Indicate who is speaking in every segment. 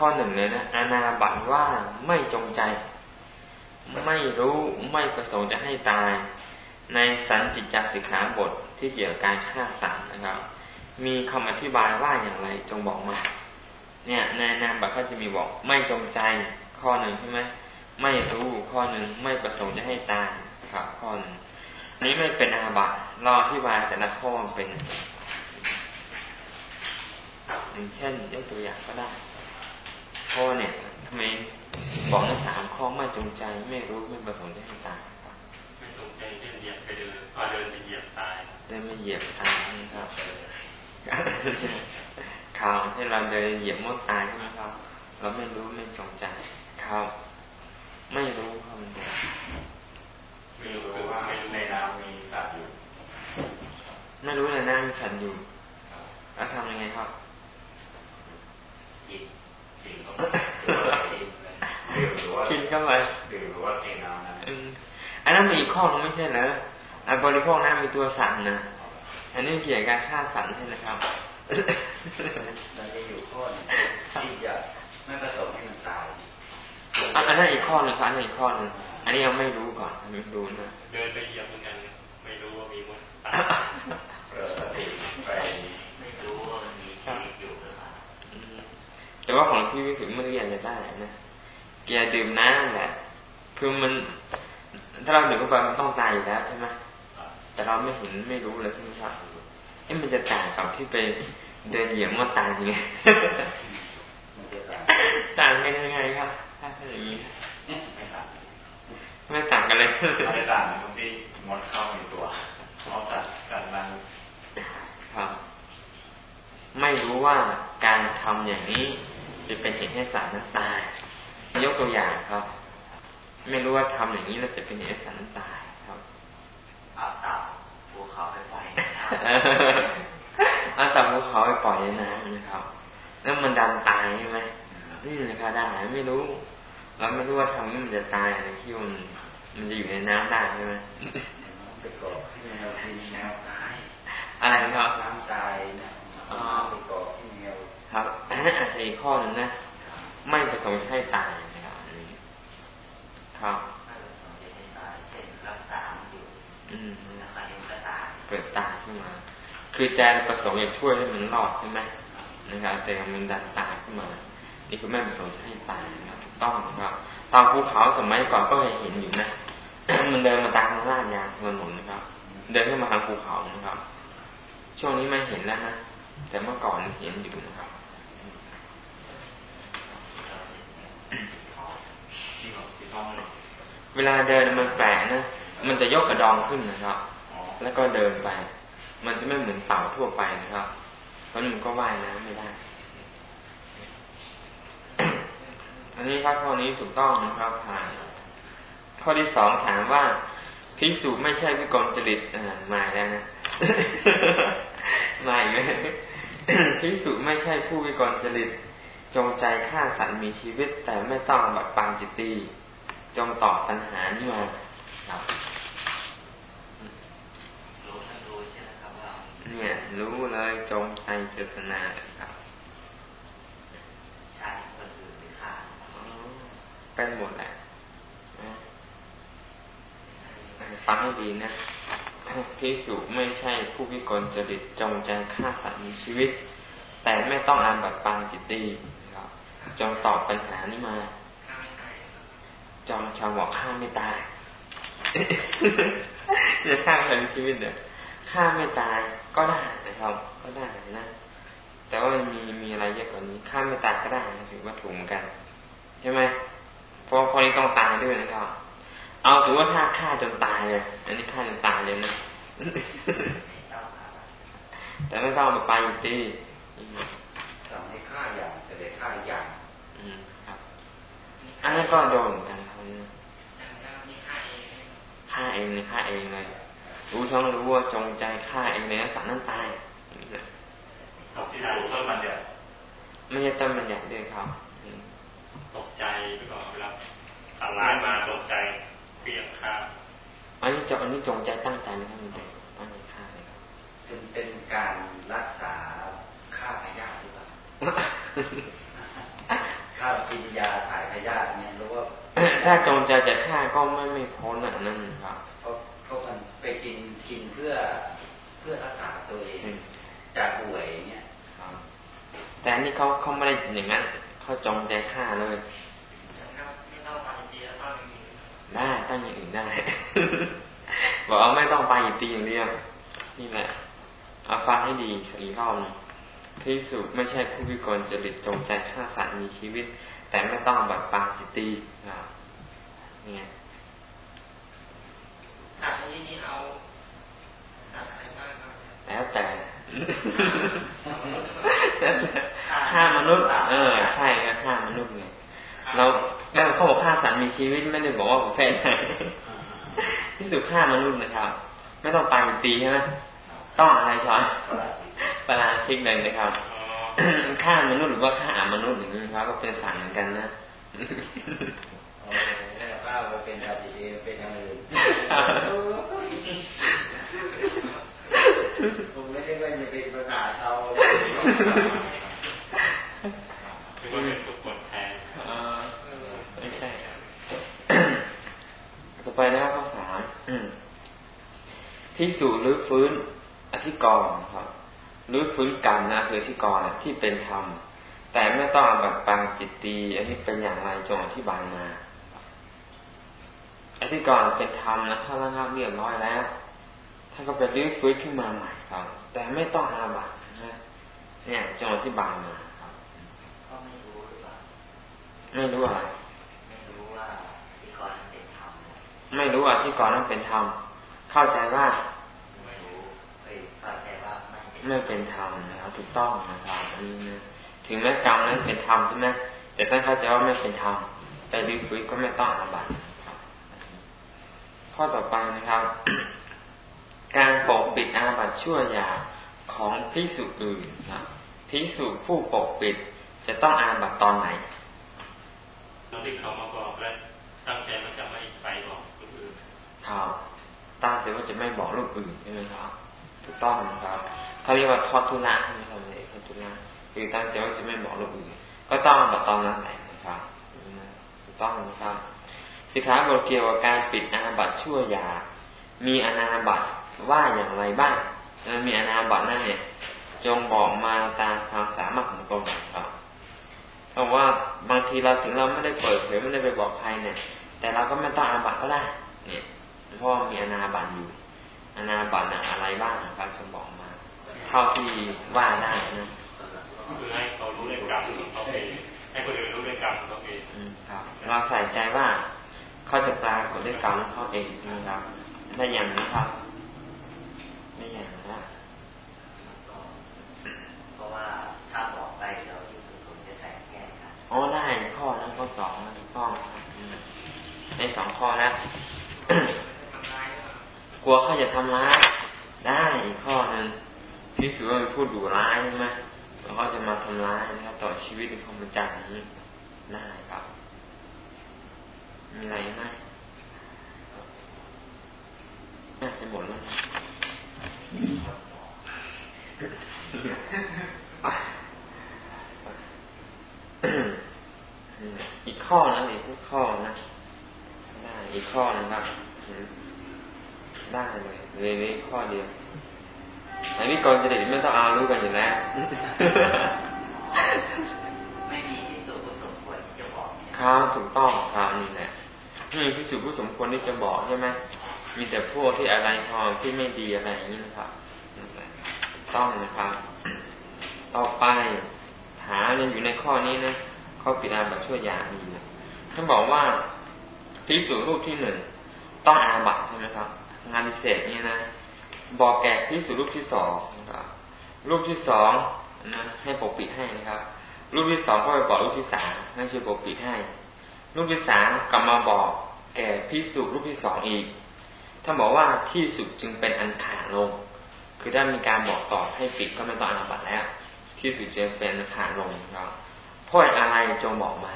Speaker 1: ข้อหนึ่งเลยนะอาณาบัตว่าไม่จงใจ ไม่รู้ไม่ประสงค์จะให้ตาย ในสันจิตจสิกขาบทที่เกี่ยวกับการฆ่าสัตว์นะครับ มีคำอธิบายว่าอย่างไรจงบอกมา เนี่ยในนามบัตเขาจะมีบอกไม่จงใจข้อหนึ่งใช่ไหมไม่รู้ข้อหนึ่งไม่ประสงค์จะให้ตายครับข้อหนึ่งนี้ไม่เป็นอาบัตเราอธิบายแต่ละข้อเป็นอย่างเช่นยกตัวอย่างก็ได้ ข้อเนี่ยทำไมบอกในสามข้อไม่จงใจไม่รู้ไม่ประสงค์จะให้ตาย
Speaker 2: ไม่จงใจเช่นเหยียบไปเดินพอเดินไปเหยียบตาย
Speaker 1: ได้ไม่เหยียบตายนะครับข่าวที่เราเดินเหยียบมดตายใช่ไหมครับ เราไม่รู้ไม่จงใจครับไม่รู้ครับมันเดียว
Speaker 2: ไม่รู้ว่าในน้ำมีสัตว์อยู่
Speaker 1: ไม่รู้เลยนะมีสัตว์อยู่แล้วทำยังไงครับ
Speaker 2: กิน กินเข้าไป
Speaker 1: กินเข้าไป
Speaker 2: ดื่มหรือว่าเทน้ำนะ
Speaker 1: อันนั้นมีอีกข้อนึงไม่ใช่เหรอบริโภคน้ำมีตัวสัตว์นะอันนี้เกี่ยวกับการฆ่าสัตว์ใช่ไหมครับ
Speaker 2: เราจะอยู่ข้อที่จะไม่ประสงค์ให้มันตาย
Speaker 1: อันนั้นอีกข้อหนึ่งครับอันนี้อีกข้อหนึ่งอันนี้ยังไม่รู้ก่อนไม่รู้นะ
Speaker 2: เดินไปเหยียบเหมือนกันไม่รู้ว่ามีมั้ยเออไปไม่รู้ว่ามันมีชีวิตอยู่หรือเปล่า
Speaker 1: แต่ว่าของที่วิสุทธิ์ไม่ได้อยากจะได้นะเกียร์ดื่มน้ำแหละ คือมัน ถ้าเราดื่มเข้าไปมันต้องตายอยู่แล้วใช่ไหมแต่เราไม่เห็นไม่รู้เลยใช่ไหมครับเอ๊ะมันจะต่างกับที่ไปเดินเหยียบมันตายยังไงต่างกันยังไงครับถ้าเป็นอย่างนี้ไม่ต่างไม่ต่างกันเลย
Speaker 2: ไม่ต่างตรงที่มดเข้าในตัวเพราะกัดกันนั้น
Speaker 1: ครับ ไม่รู้ว่าการทำอย่างนี้ จะเป็นเหตุให้สัตว์นั้นตาย ยกตัวอย่างครับ ไม่รู้ว่าทำอย่างนี้แล้วจะเป็นเหตุให้สัตว์นั้นตายครับ
Speaker 2: เอาเต่าภูเขาไปปล่อย
Speaker 1: เอาเต่าภูเขาไปปล่อยในน้ำนะครับแล้วมันดันตายใช่ไหมนี่นะครับได้ไม่รู้เราไม่รู้ว่าทำนี้มันจะตายอะไรที่มันมันจะอยู่ในน้ำได้ใช่ไหม
Speaker 2: ไปเกาะที่แนวที่แนวตาย
Speaker 1: อะไรครับ
Speaker 2: น้ำตายนะอ๋อไปเกาะที่แนว
Speaker 1: ครับอันนั้นอาจจะอีกข้อหนึ่งนะ ไม่ประสงค์ให้ตายนะครับครับอืมเกิดตายขึ้นมา คือใจประสงค์อยากช่วยให้มันรอดใช่ไหมนะครับแต่มันดันตายขึ้นมา นี่คือแม่ประสงค์จะให้ตายนะครับต้องนะครับ ตามภูเขาสมัยก่อนก็เคยเห็นอยู่นะ มันเดินมาตามลาดยางถนนนะครับ เดินขึ้นมาทางภูเขานะครับ ช่วงนี้ไม่เห็นแล้วนะ แต่เมื่อก่อนเห็นอยู่นะครับ เวลาเดินมันแปลกนะ มันจะยกกระดองขึ้นนะครับ แล้วก็เดินไป มันจะไม่เหมือนเต่าทั่วไปนะครับ เพราะมันก็ว่ายน้ำไม่ได้ อันนี้ครับข้อนี้ถูกต้องนะครับผ่านข้อที่สองถามว่าพิสูจไม่ใช่วิกลจริตอ่ามาแล้วนะมาอีกไหมพิสูจไม่ใช่ผู้วิกลจริต จงใจฆ่าสัตว์มีชีวิตแต่ไม่ต้องบัดปางจิตตีจงตอบปัญหานี้มาครับเนี่ย รู้เลยจงใจเจตนาครับเป็นหมดแหละฟังให้ดีนะพิสุไม่ใช่ผู้วิกลจริตจงใจฆ่าสัตว์มีชีวิต แต่ไม่ต้องอ่านบัตรปางจิตดีครับจงตอบปัญหานี้มา จอมชาวบอกฆ่าไม่ตายจะฆ่าใครมีชีวิตเนี่ยฆ่าไม่ตายก็ได้นะครับ ก็ได้นะ แต่ว่ามันมีมีอะไรเยอะกว่านี้ฆ่าไม่ตายก็ได้ถือว่าถูกเหมือนกันใช่ไหมเพราะคนนี้ต้องตายด้วยนะครับ เอาถือว่าถ้าฆ่าจนตายเลยอันนี้ฆ่าจนตายเลยนะแต่ไม่ต้องไปอยู่ตี
Speaker 2: ทำให้ฆ่าอย่างแต่เด็ฆ่าอย่าง
Speaker 1: อืมครับอันนั้นก็โดนเหมือนกันครับฆ่าเองเลยฆ่าเองเลยรู้ทั้งรู้ว่าจงใจฆ่าเองเลยสัตว์นั้นตาย
Speaker 2: ที่ถูกต้นมันเนี่ย
Speaker 1: ไม่ใช่ต้นมันใหญ่ด้วยครับ
Speaker 2: ตกใจไปก่อนเวลาทำร้ายมาตกใจเปลี่ยนค่า
Speaker 1: อันนี้จอันนี้จงใจตั้งใจนะครับมันแต่ตั้งใจฆ่าเลยครับ
Speaker 2: เป็นเป็นการรักษา ฆ่าพยาธิหรือเปล่า
Speaker 3: ถ้ากินยาถ่ายพยาธิเนี่ยรู้ว่า
Speaker 1: ถ้าจงใจจะฆ่าก็ไม่ไม่พ้นอะนั่นครับ
Speaker 3: เขาเขาไปกินกินเพื่อเพื่อรักษาตัวเองจากป่วยเนี่ย
Speaker 1: แต่อันนี้เขาเขาไม่ได้อย่างนั้นเขาจงใจฆ่าเลยได้ตั้งอย่างอื่นได้บอกเอาไม่ต้องไปตีอย่างเดียวนี่แหละเอาฟังให้ดีสีรอบ พิสุไม่ใช่ผู้วิกลจริตจงใจฆ่าสัตว์มีชีวิต แต่ไม่ต้องบัดปาจิตตีนี่ไง
Speaker 2: อันนี้นี่เอา
Speaker 1: แล้วแต่ฆ่ามนุษย์ เออ ใช่ก็ฆ่ามนุษย์ไงเราแล้วเขาบอกฆ่าสัตว์มีชีวิตไม่ได้บอกว่าประเภทไหนที่สุดฆ่ามนุษย์นะครับ ไม่ต้องไปตีใช่ไหมต้องอะไรช้อน ปราชิกเลยนะครับฆ่ามนุษย์หรือว่าฆ่ามนุษย์อย่างนี้ครับก็เป็นสัตว์เหมือนกันนะ
Speaker 3: ว่าเป็นอาชีพเป็นอย่างอื่นผมไม่ได้ว่าจะเป็นภาษาชาว
Speaker 2: คือว่าเป็นทุกคนแทน
Speaker 1: ไม่ใช่ต่อไปนะครับข้อสามที่สู่หรือฟื้นอธิกรณ์ครับห รือฟื้นกรรมนะคืออธิกรณ์ที่เป็นธรรมแต่ไม่ต้องแบบปังจิตตีอันนี้เป็นอย่างไรจงอธิบายมาอธิกรณ์เป็นธรรมนะถ้าระงับเรียบร้อยแล้วท่านก็ไปรื้อฟื้นขึ้นมาใหม่ครับ แต่ไม่ต้องอาบัตนะเนี่ยจงอธิบายมาครับ
Speaker 3: ก็ไม่รู้หรือเปล่า
Speaker 1: ไม่รู้อะไร
Speaker 3: ไม่รู้ว่าอธิกรณ์เป็นธรรม
Speaker 1: ไม่รู้ว่าอธิกรณ์นั้นเป็นธรรมเข้าใจว่าไม่เป็นธรรมนะครับถูกต้องนะครับอันนี้นะถึงแม้กรรมนั้นเป็นธรรมใช่ไหมแต่ท่านเข้าใจว่าไม่เป็นธรรมไปดื้อฟื้นก็ไม่ต้องอาบัติข้อต่อไปนะครับ การปกปิดอาบัติชั่วยาของพิสุอื่นครับพิสุผู้ปกปิดจะต้องอาบัติตอนไหน
Speaker 2: ตอนที่เขามาบอกแล้วตั้งใจว่าจะไม่ไปบอกลูกอื่น
Speaker 1: ครับตั้งใจว่าจะไม่บอกลูกอื่นใช่ไหมครับ ถูกต้องนะครับเขาเรียกว่าทอดทุระใช่ไหมครับเลยทอดทุระคือตั้งใจว่าจะไม่บอกลูกอื่น ก็ต้องแบบตอนนั้นแหละนะครับถูกต้องนะครับสิกขาบทเกี่ยวกับการปิดอาบัตชั่วยา มีอนาบัตว่าอย่างไรบ้างมีอนาบัตนั่นเนี่ยจงบอกมาตามความสามารถของตนครับเพราะว่าบางทีเราถึงเราไม่ได้เปิดเผยไม่ได้ไปบอกใครเนี่ย แต่เราก็ไม่ต้องอาบัตก็ได้ เนี่ยเพราะมีอนาบัตอยู่ อนาบัตอะไรบ้างนะครับจะบอกมา เท่าที่ว่าได้นะ
Speaker 2: คือให้เขารู้เรื่องกรรมของเขาเองให้คนอื่นรู้เรื่องกรรมของเขาเอง
Speaker 1: ครับเราใส่ใจว่าเขาจะปรากฏด้วยกรรมของเขาเองนะครับได้อย่างนะครับได้อย่างนะ
Speaker 3: เพราะว่าถ้าบอกไปเดี๋ยวที่สุดผมจะแตกแยกกัน
Speaker 1: อ๋อได้ข้อนั้นข้อสองนะถูกต้องในสองข้อแล้ว กลัวเขาจะทำร้ายได้อีกข้อหนึ่งพิสูจว่าเป็นผู้ดุร้ายใช่ไหมแล้วก็จะมาทำร้ายนะครับต่อชีวิตในพรหมจรรย์นี้ได้ครับมีอะไรไหมน่าจะหมดแล้วอีกข้อนะอีกข้อนะได้อีกข้อนะครับ ได้เลยเรื่องนี้ข้อเดียวอันนี้ก่อนจะได้ไม่ต้องอารู้กันอยู่แล้ว
Speaker 3: ไม่มีพิสูจผู้สมควรที่จะบอก
Speaker 1: ครับถูกต้องครับนี่แหละไม่มีพิสูจผู้สมควรที่จะบอกใช่ไหมมีแต่พวกที่อะไรพอที่ไม่ดีอะไรอย่างนี้นะครับต้องนะครับ ต่อไปถามยังอยู่ในข้อนี้นะข้อปิดอาบัตช่วยยามีท่านบอกว่าพิสูจรูปที่หนึ่งต้องอาบัตใช่ไหมครับ งานพิเศษนี้นะ บอกแก่พิสูรูปที่สองนะครับรูปที่สองนะให้ปกปิดให้นะครับ รูปที่สองก็ไปบอกรูปที่สามให้ช่วยปกปิดให้ รูปที่สามกลับมาบอกแก่พิสูรูปที่สองอีกท่านบอกว่าที่สุดจึงเป็นอันขาดลง คือถ้ามีการบอกต่อให้ปิดก็ไม่ต้องอนุบัตแล้ว ที่สุดจึงเป็นขาดลงครับเพราะอะไรจงบอกมา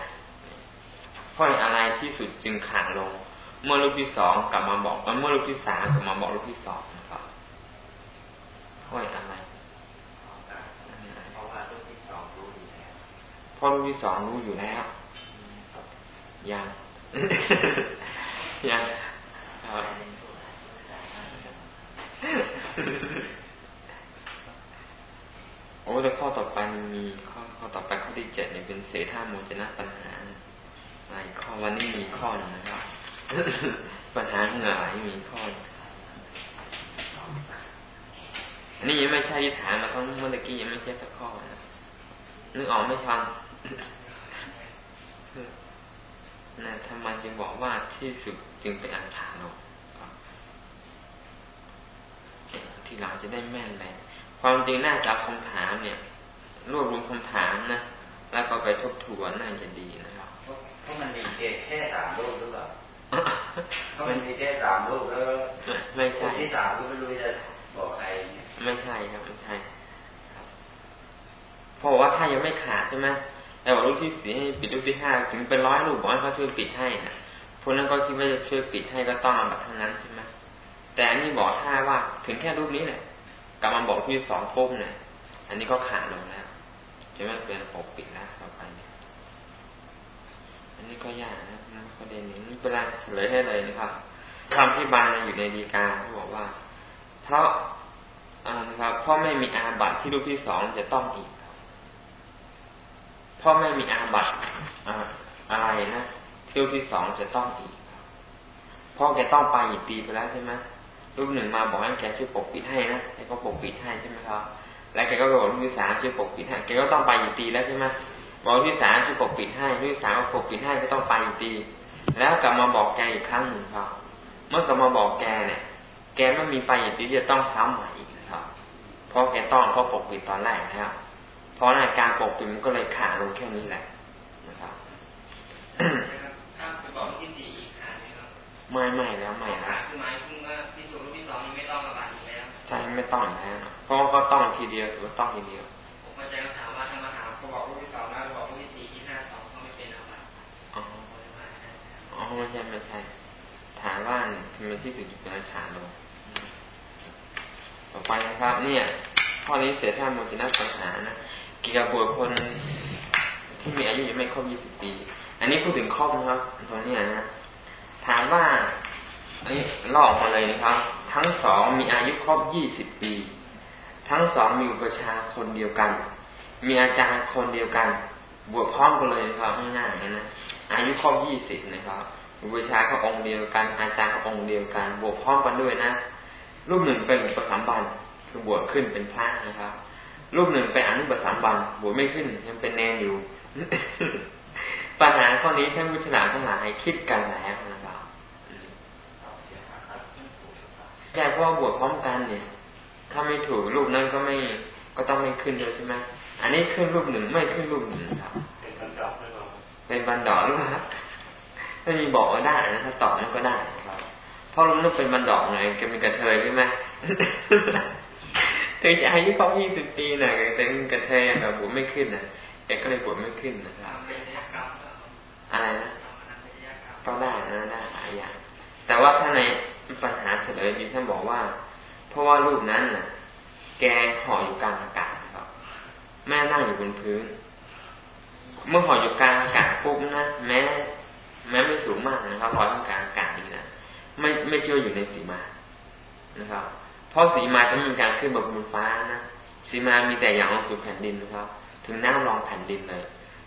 Speaker 1: เพราะอะไรที่สุดจึงขาดลง เมื่อรูปที่สองกลับมาบอกเมื่อรูปที่สามกลับมาบอกรูปที่สองห้อยอะไร
Speaker 3: เพราะว่ารูปที่สองรู้อยู่แล้ว
Speaker 1: พ่อรูปที่สองรู้อยู่แล้วยังยังครับโอ้แต่ข้อต่อไปมีข้อข้อต่อไปข้อที่เจ็ดเนี่ยเป็นเสธาโมจนะปัญหาอะไรข้อวันนี้มีข้อนึงนะครับ ปัญหาเหงื่อไหลมีข้ออันนี้ยังไม่ใช่ที่ถามมาทั้งเมื่อกี้ยังไม่ใช่สักข้อนะนึกออกไม่ชันนะทำไมจึงบอกว่าที่สุดจึงเป็นอันถานอกทีหลังจะได้แม่นเลยความจริงน่าจะคำถามเนี่ย รวบรวมคำถามนะ แล้วก็ไปทบทวนน่าจะดีนะครับ
Speaker 3: เพราะมันมีเกณฑ์แค่สามรูปหรือเปล่า เพราะมันมีแค่สามรูปแล้วไม่ใช่ที่สามก็ไม่รู้จะบอกใคร
Speaker 1: ไม่ใช่ครับไม่ใช่เพราะว่าถ้ายังไม่ขาดใช่ไหมแต่ว่ารูปที่สี่ให้ปิดรูปที่ห้าถึงเป็นร้อยรูปบอกให้เขาช่วยปิดให้นะพวกนั้นก็คิดว่าจะช่วยปิดให้ก็ต้องแบบทั้งนั้นใช่ไหมแต่อันนี้บอกท่าว่าถึงแค่รูปนี้แหละกลับมาบอกที่สองปุ๊บเนี่ยอันนี้ก็ขาดลงแล้วจะไม่เป็นปกปิดแล้วต่อไปเนี่ย นี้ก็ยากนะประเด็นนี้นี่เป็นไรเฉลยให้เลยนะครับคำที่บานอยู่ในดีกาเขาบอกว่า เพราะนะครับเพราะไม่มีอาบัติที่รูปที่สองจะต้องอีกเพราะไม่มีอาบัติอะไรนะที่รูปที่สองจะต้องอีกเพราะแกต้องไปอีกตีไปแล้วใช่ไหมรูปหนึ่งมาบอกให้แกช่วยปกปิดให้นะแกก็ปกปิดให้ใช่ไหมครับ แล้วแกก็บอกรูปที่สามช่วยปกปิดให้แกก็ต้องไปอีกตีแล้วใช่ไหม บอกรูปที่สามช่วยปกปิดให้รูปที่สามก็ปกปิดให้ก็ต้องไปอีกตีแล้วกลับมาบอกแกอีกครั้งหนึ่งครับ เมื่อกลับมาบอกแกเนี่ย แกไม่มีไปอีกตีจะต้องซ้ำใหม่อีกครับ เพราะแกต้องเพราะปกปิดตอนแรกนะครับเพราะในการปกปิดมันก็เลยขาดลงแค่นี้แหละนะครับ
Speaker 2: ถ้าไปบอกที่สี่อีกขาดไหมครับ
Speaker 1: ไม่ไม่แล้วไม่
Speaker 2: แล้วคือหมายถึงว่าที่สุดรูปที่สองไม่ต้องระบาดอีกแล้ว ใช่
Speaker 1: ไม่ต้องแล้วเพราะก็ต้องทีเดียวหรือต้องทีเดียว
Speaker 2: ไม่
Speaker 1: ใช่ไม่ใช่ถามว่าทำไมที่สุดเป็นฐานลงต่อไปนะครับ เนี่ยข้อนี้เสียท่าโมจินะปัญหานะเกี่ยวกับบุคคลที่มีอายุยังไม่ครบยี่สิบปี อันนี้พูดถึงครอบนะครับ ตรงนี้นะถามว่าอันนี้ลอกมาเลยนะครับ ทั้งสองมีอายุครบยี่สิบปี ทั้งสองมีอุปชาคนเดียวกัน มีอาจารย์คนเดียวกัน บวชพร้อมกันเลยนะครับง่ายๆนะอายุครบยี่สิบนะครับ อุปชาเขาองค์เดียวกันอาจารย์เขาองค์เดียวกันบวชพร้อมกันด้วยนะรูปหนึ่งเป็นอุปสัมบันคือบวชขึ้นเป็นพระนะครับ รูปหนึ่งเป็นอนุปสัมบันบวชไม่ขึ้นยังเป็นแนนอยู่ ปัญหาข้อนี้ท่านผู้ฉลาดทั้งหลายคิดกันแล้วนะครับใช่เพราะบวชพร้อมกันเนี่ย ถ้าไม่ถูกรูปนั้นก็ไม่ก็ต้องไม่ขึ้นเลยใช่ไหมอันนี้ขึ้นรูปหนึ่งไม่ขึ้นรูปหนึ่งครับ เป็นบันดอกเป็นบันดอกรูปครับ ถ้ามีบอกก็ได้นะถ้าตอบมันก็ได้ครับเพราะรูปนั้นเป็นบันดอกไงแกเป็นกระเทยใช่ไหมถึงจะอายุเขายี่สิบปีนะแต่เป็นกระเทยแบบบวไม่ขึ้นนะแกก็เลยบวไม่ขึ้นนะครับอะไรนะก็ได้นะได้หลายอย่างแต่ว่าถ้าในปัญหาเฉลยมีท่านบอกว่า เพราะว่ารูปนั้นน่ะ แกห่ออยู่กลางอากาศครับแม่นั่งอยู่บนพื้น เมื่อห่ออยู่กลางอากาศปุ๊บนะแม้ แม้ไม่สูงมากนะครับลอยอยู่กลางอากาศนี่นะไม่ไม่เชื่ออยู่ในสีมานะครับ เพราะสีมาจะไม่มีการขึ้นบนบนฟ้านะสีมามีแต่อย่างลงสู่แผ่นดินนะครับ ถึงน้ำรองแผ่นดินเลย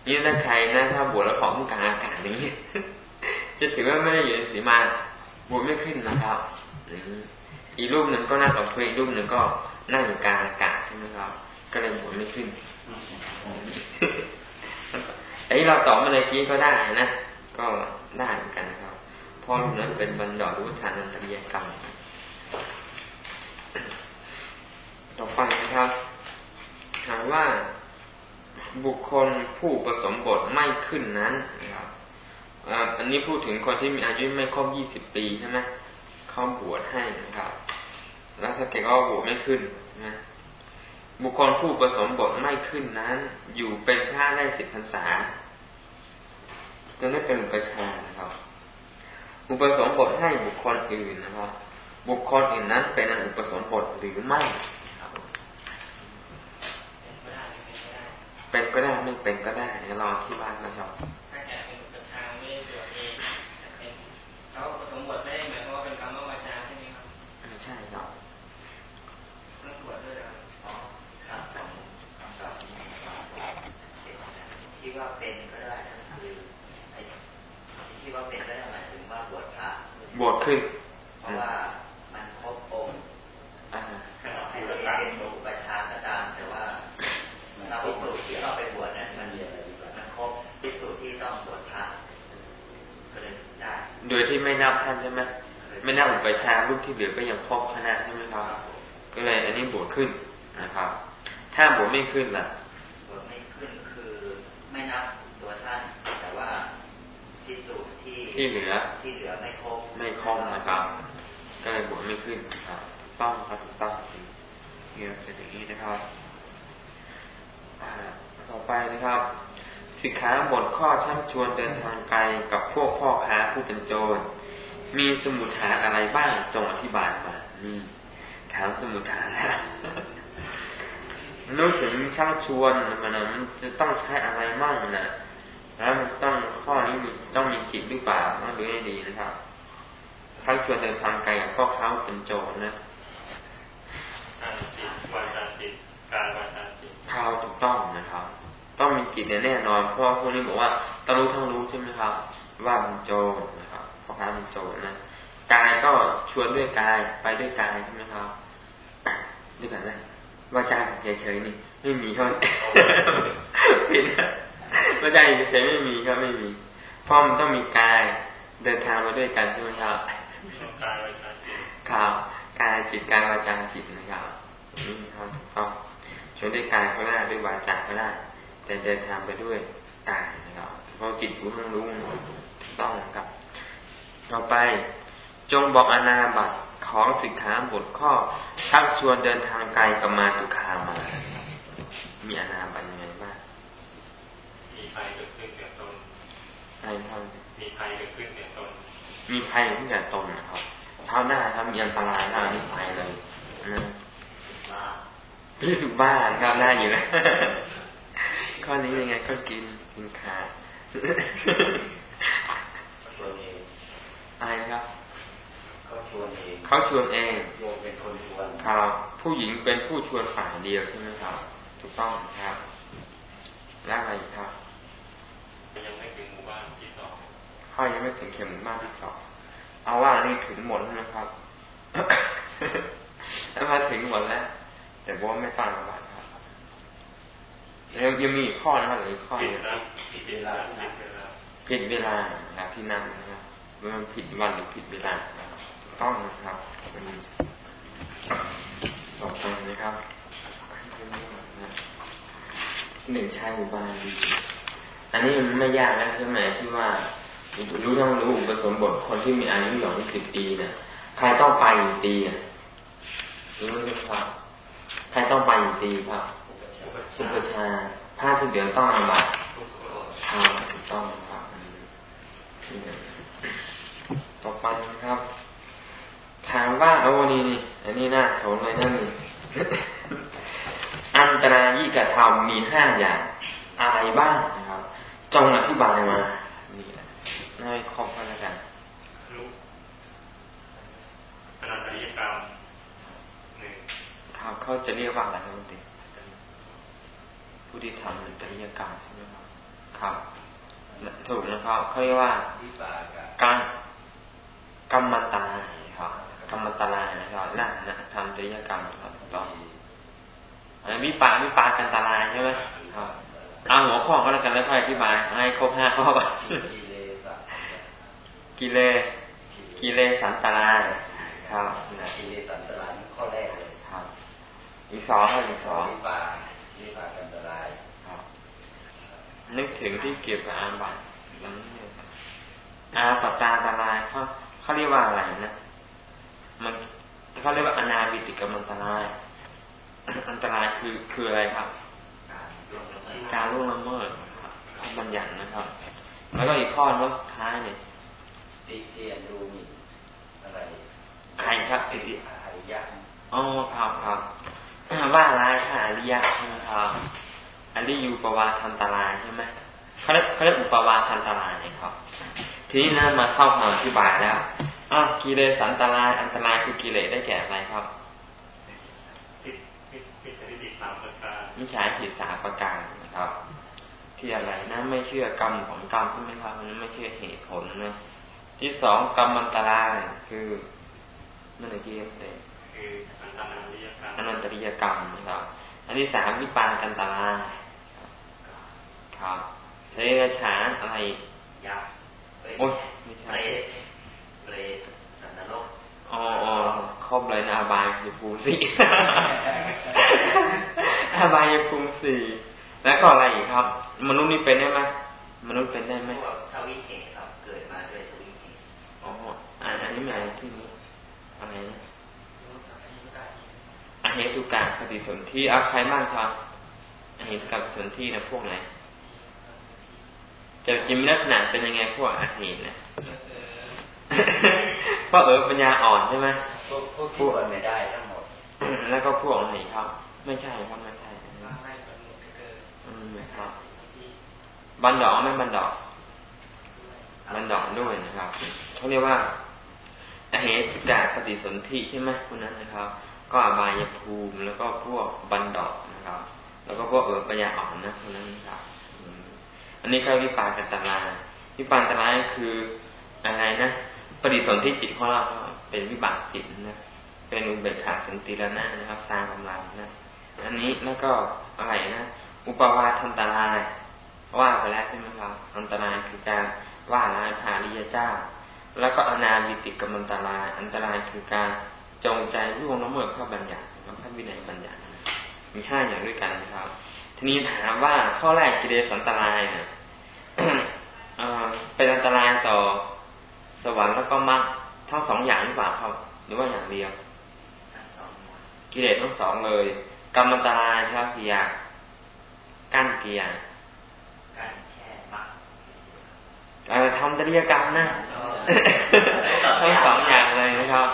Speaker 1: นี่ถ้าใครนะถ้าบวชแล้วขอมุ่งกลางอากาศอย่างนี้จะถือว่าไม่ได้อยู่ในสีมาบวชไม่ขึ้นนะครับอีกรูปหนึ่งก็นั่งกับเพื่อนอีกรูปหนึ่งก็นั่งอยู่กลางอากาศใช่ไหมครับ ก็เลยบวชไม่ขึ้นไอ้เราตอบมาในกี้ก็ได้นะ ก็ได้เหมือนกันครับเพราะรูปนั้นเป็นบรรดารุทานันตริยกรรมต่อไปนะครับถามว่าบุคคลผู้ผสมบทไม่ขึ้นนั้นนะครับอันนี้พูดถึงคนที่มีอายุไม่ครบยี่สิบปีใช่ไหมเขาบวชให้นะครับ แล้วถ้าแกก็บวชไม่ขึ้นนะบุคคลผู้ผสมบทไม่ขึ้นนั้น อยู่เป็นพระได้สิบพรรษา จะไม่เป็นอุปชานะครับ อุปสมบทให้บุคคลอื่นนะครับ บุคคลอื่นนั้นเป็นอุปสมบทหรือไม่เป็นก็ได้ไม่เป็นก็ได้รอที่บ้านนะครับ
Speaker 2: บวชขึ้นเพ
Speaker 3: ราะว่ามันครบองค์ให้ตัวเองเป็นอุปชาก็ตามแต่ว่าเราพิสูจน์ที่เราไปบวชนั้นมันมันครบพิสูจน์ที่ต้องบวชพระก็เลยได้
Speaker 1: โดยที่ไม่นับท่านใช่ไหมไม่นับอุปชาลูกที่เหลือก็ยังครบคณะใช่ไหมครับ ก็เลยอันนี้บวชขึ้นนะครับ ถ้าบวชไม่ขึ้นล่ะ
Speaker 3: บวชไม่ขึ้นคือไม่นับตัวท่านแต่ว่าพิสูจน์ ที่
Speaker 1: ที่เหลือ
Speaker 3: ที่เหลือไม่ครบ
Speaker 1: ไม่ครบนะครับ ก็เลยบวชไม่ขึ้นครับต้องครับถูกต้องเนี่ยเป็นอย่างนี้นะครับต่อไปนะครับสิกขาบทข้อชักชวนเดินทางไกลกับพวกพ่อค้าผู้เป็นโจร มีสมุทฐานอะไรบ้างจงอธิบายมานี่ถามสมุทฐานนะนึกถึงชักชวนมันมันจะต้องใช้อะไรมั่งนะแล้วมันต้อง ข้อนี้มีต้องมีจิตหรือเปล่าต้องดูให้ดีนะครับชักชวนเดินทางไกลกับพ่อค้าเป็นโจรนะ
Speaker 2: จิตวาจาจิตกายวาจาจิต
Speaker 1: เท้าถูกต้องนะครับ ต้องมีจิตแน่นอนเพราะพวกนี้บอกว่าต้องรู้ทั้งรู้ใช่ไหมครับ ว่ามันโจรนะครับพ่อค้ามันโจรนะกายก็ชวนด้วยกายไปด้วยกายใช่ไหมครับด้วยกันนะวาจาเฉยๆนี่ไม่มีครับผิดนะ วาจาเฉยๆไม่มีครับไม่มีเพราะมันต้องมีกายเดินทางมาด้วยกันใช่ไหมครับ
Speaker 2: กายวาจาจิต
Speaker 1: ครับกายจิตกายวาจาจิตนะครับนี่ครับถูกต้องชวนด้วยกายก็ได้ด้วยวาจาก็ได้ แต่เดินทางไปด้วยกายนะครับเพราะจิตรู้ทั้งรู้ถูกต้องนะครับ ต่อไปจงบอกอนาบัตของสิกขาบทข้อ ชักชวนเดินทางไกลกับมาตุคามา มีอนาบัตยังไงบ้าง
Speaker 2: มีภัยเกิดขึ้นแก่ตน
Speaker 1: อะไรครับ
Speaker 2: มีภัยเกิดขึ้นแก่ตน
Speaker 1: มีภัยขึ้นแก่ตนนะครับเท้าหน้าครับมีอันตรายหน้านี้ภัยเลยนะรู้สึกบ้าครับหน้าอยู่นะข้อนี้ยังไงก็กินกินขาดอะไรครับ
Speaker 3: เขาชวนเอง
Speaker 1: เขาชวนเอง
Speaker 3: โยมเป็นคนชวน
Speaker 1: ครับผู้หญิงเป็นผู้ชวนฝ่ายเดียวใช่ไหมครับ ถูกต้องครับ แล้วอะไรครับ
Speaker 2: ยังไม่ถึงหมู่บ้านที่สอง
Speaker 1: เขายังไม่ถึงเข็มหมู่บ้านที่สองเอาว่านี่ถึงหมดนะครับแล้วมาถึงหมดแล้ว แต่ว่าไม่ตั้งบัตรครับยังยังมีข้อนะครับหรือข้อนึง
Speaker 2: ผิดเวลา
Speaker 1: ผิดเวลาครับที่นั่งนะครับมันผิดวันหรือผิดเวลาถูกต้องนะครับต่อไปนะครับหนึ่งชายอุบาลีอันนี้มันไม่ยากนะใช่ไหมที่ว่า รู้ทั้งรู้อุปสมบทคนที่มีอายุอย่างสิบปีเนี่ยใครต้องไปอีกปีอะรู้ไหมครับ ใครต้องไปอีกปีครับสุภชาผ้าที่เดือนต้องอาบัตทาถูกต้องครับต่อไปครับ ถามว่าโอ้นี่นี่อันนี้น่าสนเลยนั่นนี่อันตรายิกระทำมีห้าอย่างอะไรบ้างนะครับ จงอธิบายมา ยคอมกันแล้วกันรู้
Speaker 2: ขนาดริยกรรมหนึ่ง
Speaker 1: ครับเขาจะเรียกว่าอะไรครับคุณติผู้ที่ทำจริยกรรมใช่ไหมครับครับถูกนะครับเขาเรียกว่าการกรรมตาครับกรรมตาลายนะครับนั่นนะทำจริยกรรมครับต่อวิปาวิปากันตาลายใช่ไหมครับเอาหัวข้อก็แล้วกันแล้วค่อยอธิบายให้ครบห้าข้อก่อน กิเลสกิเลสสันตรายครับ
Speaker 3: กิเลสสันตรายข้อแรกเลย
Speaker 1: ครับ อีกสองครับอีกสอง
Speaker 3: นิปานิปาสันตราย
Speaker 1: ครับ นึกถึงที่เกี่ยวกับอาบัติอย่างนี้อาปตาตรายเขาเขาเรียกว่าอะไรนะ มันเขาเรียกว่าอนาบิติกมันตราย อันตรายคือคืออะไรครับ การล่วงละเมิดบัญญัตินะครับ แล้วก็อีกข้อนึงท้ายเนี่ย
Speaker 3: ติเตียนดูมีอะไร
Speaker 1: ใครครับติติ
Speaker 3: อริยะ
Speaker 1: อ๋อครับครับว่าร้ายค่ะอริยะนะครับออันนี้อยู่ปวาทันตรายใช่ไหมเขาเรียกเขาเรียกอุปวาทันตรายครับ ทีนี้นะมาเข้าคำอธิบายแล้วอ้าวกิเลสอันตรายอันตรายคือกิเลสได้แก่อะไรครับมิจฉาทิฏสาประการนะครับ ที่อะไรนะไม่เชื่อกรรมของกรรมใช่ไหมครับมันไม่เชื่อเหตุผลนะ ที่สองกรรมอันตรายคือนั่นเองเลยคืออนันตริยกรรมนะครับ อันที่สามวิปากันตรายครับเทระฉานอะไรยักษ์โอ้ยไม่ใช่เปรตสันนรกอ๋ออ๋อครบเลยนะอบายยภูมิสี่อบายยภูมิสี่แล้วก็อะไรอีกครับ มนุษย์นี่เป็นได้ไหมมนุษย์เป็นได้ไหม
Speaker 3: ทวิเห ตุอ๋อ
Speaker 1: อันนี้หมายที่นี้อะไรนะอเหตุกาปฏิสนธิเอาใครบ้างครับอเหตุกับสนธินะพวกไหนจะจิมลักษณะเป็นยังไงพวกอาเหตุนะเพราะเออปัญญาอ่อนใช่ไหม
Speaker 3: พวกพวกไม่ได้ทั้งหมด
Speaker 1: แล้วก็พวกไหนครับ ไม่ใช่ครับไม่ใช่อืมครับบันดอกไม่บันดอกบันดอกด้วยนะครับ เขาเรียกว่าอเหตุกาปฏิสนธิใช่ไหมพวกนั้นนะครับ ก็อบายภูมิแล้วก็พวกบันดอกนะครับ แล้วก็พวกเออปัญญาอ่อนนะพวกนั้นนะครับอันนี้ก็วิปากตลาวิปากตลาคืออะไรนะปฏิสนธิจิตของเราเป็นวิบากจิตนะเป็นอุเบกขาสันติระนานะครับสร้างกำลังนะอันนี้แล้วก็อะไรนะอุปวาทันตรายว่าไปแล้วใช่ไหมครับอันตรายคือการว่าร้ายพาริยเจ้า แล้วก็อนาวิติกรรมันตราย อันตรายคือการจงใจล่วงละเมิดพระบัญญัติพระวินัยบัญญัติ มีห้าอย่างด้วยกันนะครับ ทีนี้ถามว่าข้อแรกกิเลสอันตรายเนี่ยเป็นอันตรายต่อสวรรค์แล้วก็มรรคทั้งสองอย่างหรือเปล่าครับ หรือว่าอย่างเดียว กิเลสทั้งสองเลย กรรมอันตรายครับกี่อย่างกั้นกี่อย่างกั้นแค่มรรคทำตริยกรรมนะ ทั้งสองอย่างเลยนะครับ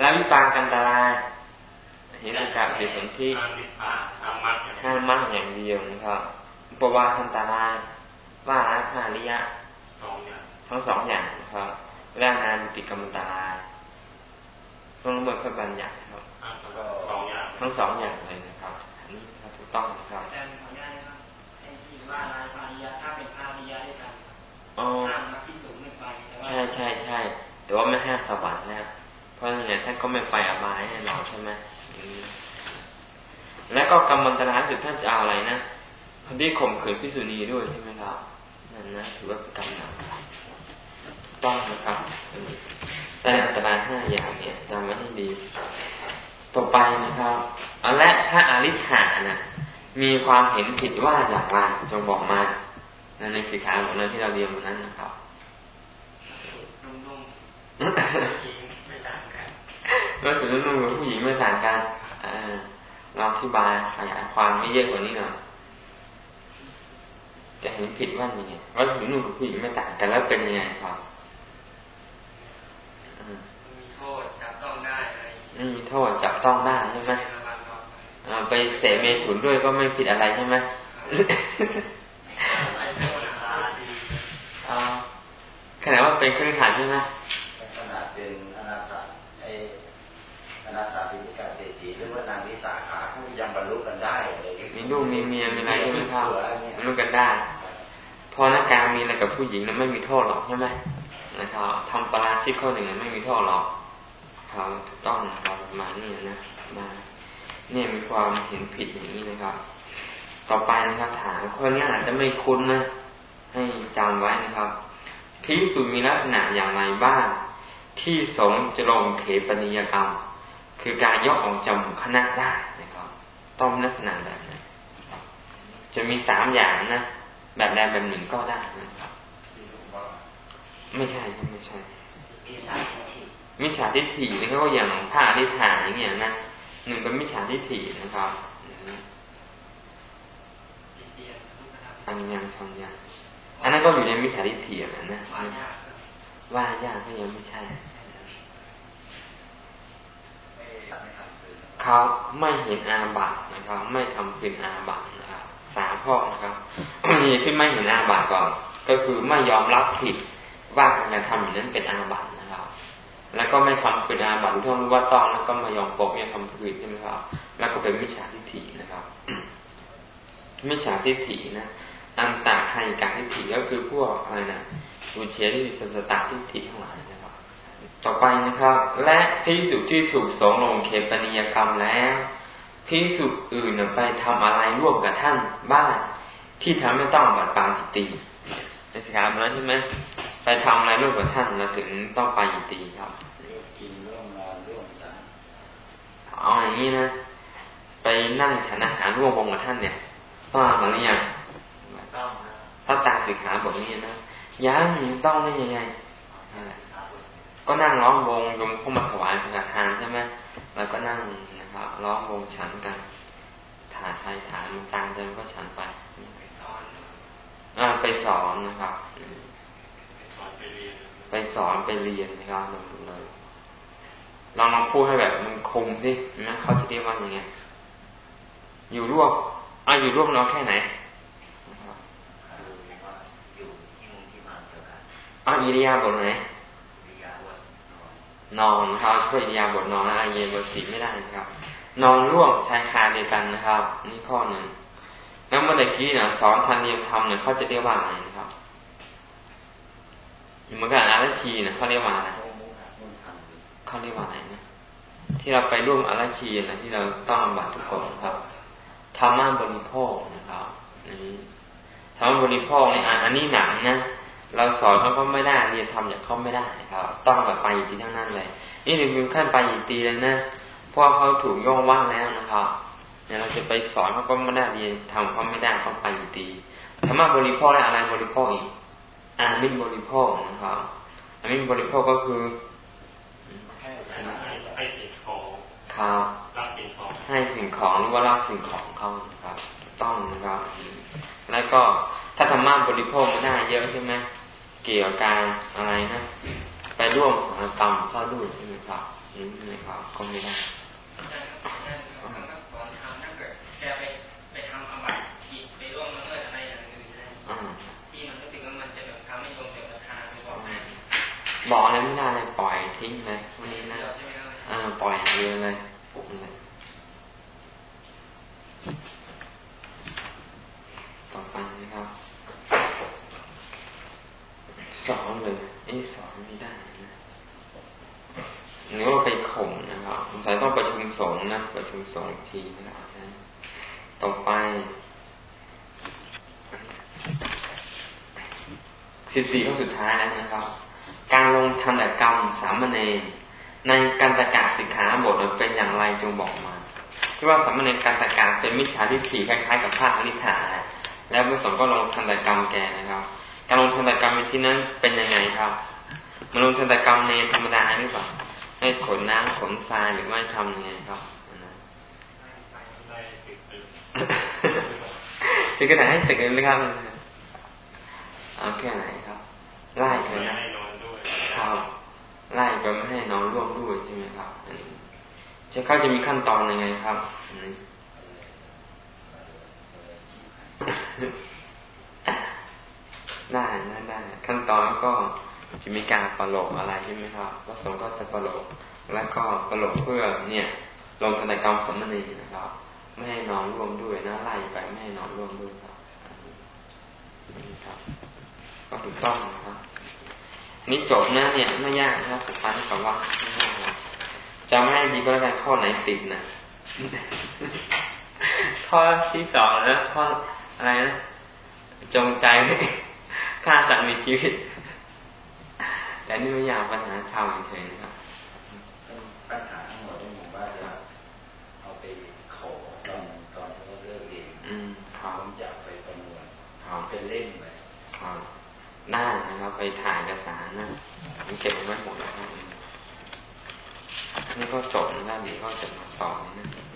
Speaker 1: แล้ววิปากันตรายเหตุการณ์เป็นสนที่ห้ามมรรคอย่างเดียวนะครับปวาคันตรายว่าละภาริยะทั้งสองอย่างนะครับแลกงานติกรรมตาต้องเบิกพระบัญญัติครับทั้งสองอย่างเลยนะครับ อันนี้ถูกต้องนะครับ ช่ใช่ใช่แต่ว่าไม่ห้ามสวรรค์นะเพราะย่างนี้ท่านก็ไม่ไปอบายแน่นอนใช่ไหมแล้วก็กรรมตนาคือท่านจะเอาอะไรนะคนที่ข่มขืนพิสุนีด้วยใช่ไหมครับนั่นนะถือว่าเป็นกรรมหนักต้องนะครับแต่อันตรายห้าอย่างเนี่ยจำไว้ให้ดี ต่อไปนะครับเอันแรกถ้าอาริฐานะมีความเห็นผิดว่าอย่างไรจงบอกมาในสิกขาบทนั้นที่เราเรียนวันนั้นนะครับ ก็คือนุ่งกับผู้หญิงไม่ต่างกันเราอธิบายขยายความไม่เยอะกว่านี้หน่อยจะเห็นผิดว่ายังไงว่าผู้หญิงกับผู้หญิงไม่ต่างกันแล้วเป็นยังไงครับมีโทษจับต้องได้อะไรมีโทษจับต้องได้ใช่ไหมไปเสเมถุนด้วยก็ไม่ผิดอะไรใช่ไหมขนาดว่าเป็นเครื่องขันใช่ไหม
Speaker 3: ขนาด เป็นอนาตาไออนาตาปิณิกาเศรษฐีหรือว่านางวิสาขาผู้ยังบรรลุกันได้
Speaker 1: มีลูกมีเมียมีอะไรใช่ไหมครับบรรลุกันได้ พอนักการมีอะไรกับผู้หญิงนั้นไม่มีโทษหรอกใช่ไหมนะครับทำปราชิกข้อหนึ่งไม่มีโทษหรอกครับถูกต้องนะครับมานี่นะนะเนี่ยมีความเห็นผิดอย่างนี้นะครับ ต่อไปนะครับถามคนนี้อาจจะไม่คุ้นนะให้จำไว้นะครับพิสูจมีลักษณะอย่างไรบ้าง ที่สงจะลงเขปนิยกรรม คือการยกออกจำคณะได้นะครับ ต้องลักษณะแบบนี้จะมีสามอย่างนะ แบบใดแบบหนึ่งก็ได้นะครับ ไม่ใช่ไม่ใช่มิจฉาทิฏฐินี่ก็อย่างผ้าทิฏฐานอย่างเงี้ยนะหนึ่งเป็นมิจฉาทิฏฐินะครับอันยังทำยังอันนั้นก็อยู่ในมิจฉาทิฏฐินะนะ ว่ายากก็ยังไม่ใช่ เขาไม่เห็นอาบัตนะครับ ไม่ทำเป็นอาบัตนะครับสามข้อนะครับนี่ที่ไม่เห็นอาบัติก่อน ก็คือไม่ยอมรับผิดว่าการกระทำอย่างนั้นเป็นอาบัตินะครับ แล้วก็ไม่ทำคืนอาบัติที่รู้ว่าต้องแล้วก็มายอมปกไม่ทำคืนใช่ไหมครับ แล้วก็เป็นมิจฉาทิฏฐินะครับมิจฉาทิฏฐินะอันตาใครการทิฏฐิก็คือพวกอะไรนะ อุเฉที่สัสตาทิฏฐิทั้งหลายนะครับ ต่อไปนะครับ และพิสุที่ถูกสงลงเคปนิยกรรมแล้วพิสุอื่นไปทำอะไรร่วมกับท่านบ้างที่ทำให้ต้องบัดปาจิตตีในสิกขาแล้วใช่ไหมไปทำอะไรร่วมกับท่านเราถึงต้องไปจิตตีครับ
Speaker 3: กินร่วมนอนร่วมกัน
Speaker 1: เอาอย่างนี้นะไปนั่งฉันอาหารร่วมวงกับท่านเนี่ยต้องมาหรือยังต้องถ้าตามสิกขาบทนี้นะ ยังต้องได้ยังไงก็นั่งร้องวงยมเข้ามาถวายสังฆทานใช่ไหมแล้วก็นั่งนะครับร้องวงฉันกันถาใครถามตามเดิมก็ฉันไปอ่าไปสอนนะครับ ไปสอนไปเรียนนะครับลองดูเลยลองมาพูดให้แบบมันคมสินะเขาจะเรียกว่ายังไงอยู่ร่วมอ่าอยู่ร่วมเราแค่ไหน เอาอิริยาบถไหนนอนครับช่วยอิริยาบถนอนอาเยบทสีไม่ได้ครับ นอนร่วมชายคาเดียวกันนะครับ นี่ข้อหนึ่งแล้วเมื่อกี้เนี่ยสอนทันเรียมทำเนี่ยเขาจะเรียกว่าอะไรนะครับเหมือนกับอาราชีเนี่ยเขาเรียกว่าอะไรเขาเรียกว่าอะไรนะที่เราไปร่วมอาราชีนะที่เราต้องบัตรทุกคนครับธรรมะบริโภคนะครับนี้ธรรมะบริโภคเนี่ยอันนี้หนักนะ เราสอนเขาก็ไม่ได้เรียนทำอย่างเขาไม่ได้ครับ ต้องแบบไปอีกทีทั้งนั้นเลย นี่ถึงขั้นไปอีกทีเลยนะเพราะเขาถูกย่องว่างแล้วนะครับเนี่ยเราจะไปสอนเขาก็ไม่ได้เรียนทำเขาไม่ได้ต้องไปอีกทีธรรมะบริโภคและอะไรบริโภคอีกอามินบริโภคนะครับอามินบริโภคก็คือ
Speaker 2: ให้สิ่งของ
Speaker 1: ครับให้สิ่งของหรือว่ารับสิ่งของเขาครับ ต้องนะครับ แล้วก็ถ้าธรรมะบริโภคไม่ได้เยอะใช่ไหม เกี่ยวกับการอะไรนะ ไปร่วมสังกรรมเข้าด้วยใช่ไหมครับนี่ใช่ไหมครับก็ไม่ได้บอกอะไรไม่ได้เลยปล่อยทิ้งเลยวันนี้นะอ่าปล่อยเรือเลยเลยต่อไปนะครับ สอนเลยเอ๊สอนไม่ได้นะหรือว่าไปข่มนะครับสงสัยต้องประชุมสงนะประชุมสงทีนะครับต่อไปสิบสี่ข้อสุดท้ายแล้วนะครับ การลงทันตกรรมสามเณรในการตะกาสิกขาบทเป็นอย่างไรจงบอกมาที่ว่าสามเณรการตะกาเป็นมิจฉาทิฏฐิคล้ายๆกับพระอริธาแล้วพระสงฆ์ก็ลงทันตกรรมแกนะครับ การลงทันตกรรมในที่นั้นเป็นยังไงครับมันลงทันตกรรมในธรรมดาหรือเปล่าให้ขนน้ำขนทรายหรือไม่ทำยังไงครับถึงขนาดให้สึกเลยนะครับเอาแค่ไหนครับไล่ไปนะครับไล่ไปไม่ให้นอนร่วมด้วยใช่ไหมครับจะเขาจะมีขั้นตอนยังไงครับ ได้ได้ได้ ขั้นตอนก็จะมีการประโลกอะไรใช่ไหมครับพระสงฆ์ก็จะประโลกแล้วก็ประโลกเพื่อเนี่ย ลงธนกรรมสมณีนะครับ ไม่ให้นอนร่วมด้วยนะไล่ไปไม่ให้นอนร่วมด้วยครับครับ ก็ถูกต้องนะครับนี่จบนะเนี่ยไม่ยากนะครับสุดท้ายกับว่าไม่ยากจะไม่ดีก็แล้วกันข้อไหนติดนะข้อที่สองนะข้ออะไรนะจงใจ ฆ่าสัตว์มีชีวิต แต่นี่ไม่อยากปัญหาชาวเฉยนะครับ
Speaker 3: ปัญหาทั้งหมดที่ผมว่าจะเอาไปขอตอนตอนที่เขาเลิกเองผมจะไปประมวลเป็นเล่นไป
Speaker 1: ได้นะครับไปถ่ายเอกสารนะผมเก็บไว้หมดแล้วนี่ก็จบนะดีก็จะมาต่อนี่นะ